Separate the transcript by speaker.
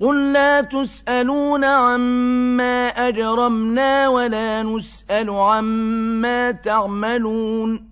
Speaker 1: قُل لَّا تُسْأَلُونَ عَمَّا أَجْرَمْنَا وَلَا نُسْأَلُ عَمَّا تَعْمَلُونَ